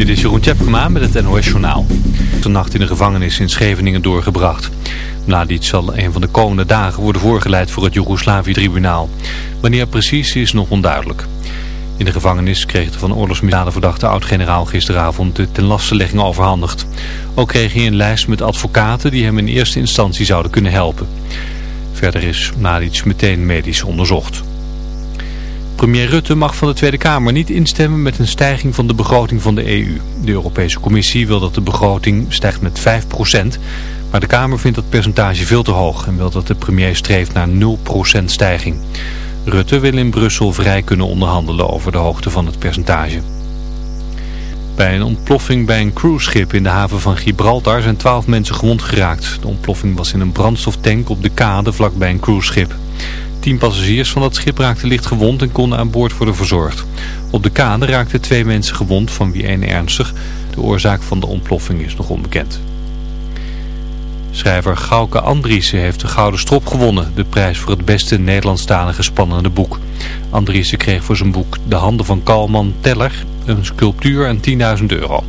Dit is Jeroen Tjepkema met het NOS Journaal. De nacht in de gevangenis in Scheveningen doorgebracht. Mladic zal een van de komende dagen worden voorgeleid voor het Joegoslavië-tribunaal. Wanneer precies is nog onduidelijk. In de gevangenis kreeg de van oorlogsmisdaden verdachte oud-generaal gisteravond de tenlastelegging overhandigd. Ook kreeg hij een lijst met advocaten die hem in eerste instantie zouden kunnen helpen. Verder is Mladic meteen medisch onderzocht. Premier Rutte mag van de Tweede Kamer niet instemmen met een stijging van de begroting van de EU. De Europese Commissie wil dat de begroting stijgt met 5%, maar de Kamer vindt dat percentage veel te hoog en wil dat de premier streeft naar 0% stijging. Rutte wil in Brussel vrij kunnen onderhandelen over de hoogte van het percentage. Bij een ontploffing bij een cruiseschip in de haven van Gibraltar zijn 12 mensen gewond geraakt. De ontploffing was in een brandstoftank op de kade vlakbij een cruiseschip. Tien passagiers van dat schip raakten licht gewond en konden aan boord worden verzorgd. Op de kade raakten twee mensen gewond, van wie één ernstig. De oorzaak van de ontploffing is nog onbekend. Schrijver Gauke Andriessen heeft de Gouden Strop gewonnen, de prijs voor het beste Nederlandstalige spannende boek. Andriessen kreeg voor zijn boek De Handen van Kalman Teller een sculptuur en 10.000 euro.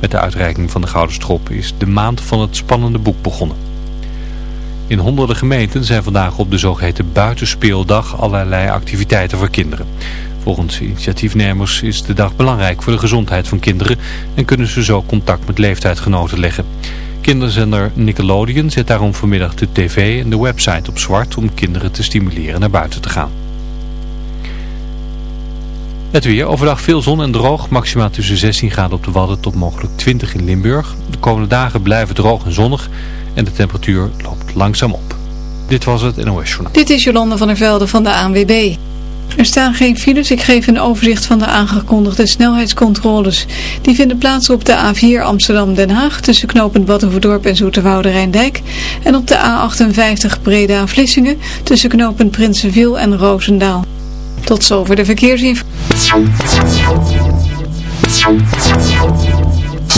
Met de uitreiking van de Gouden Strop is de maand van het spannende boek begonnen. In honderden gemeenten zijn vandaag op de zogeheten buitenspeeldag allerlei activiteiten voor kinderen. Volgens initiatiefnemers is de dag belangrijk voor de gezondheid van kinderen en kunnen ze zo contact met leeftijdgenoten leggen. Kinderzender Nickelodeon zet daarom vanmiddag de tv en de website op zwart om kinderen te stimuleren naar buiten te gaan. Het weer, overdag veel zon en droog, maximaal tussen 16 graden op de Wadden tot mogelijk 20 in Limburg. De komende dagen blijven droog en zonnig en de temperatuur loopt langzaam op. Dit was het NOS Journaal. Dit is Jolande van der Velde van de ANWB. Er staan geen files. Ik geef een overzicht van de aangekondigde snelheidscontroles. Die vinden plaats op de A4 Amsterdam-Den Haag tussen knooppunt Battenverdorp en Zoeterwoude Rijndijk. En op de A58 Breda-Vlissingen tussen knooppunt Prinsenviel en Roosendaal. Tot zover de verkeersinformatie.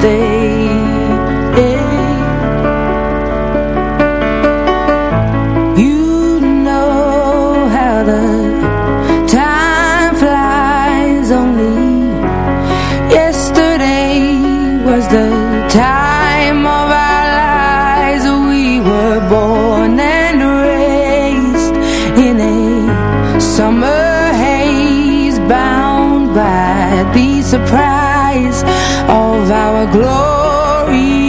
stay. Glory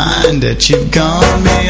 mind that you've gone beyond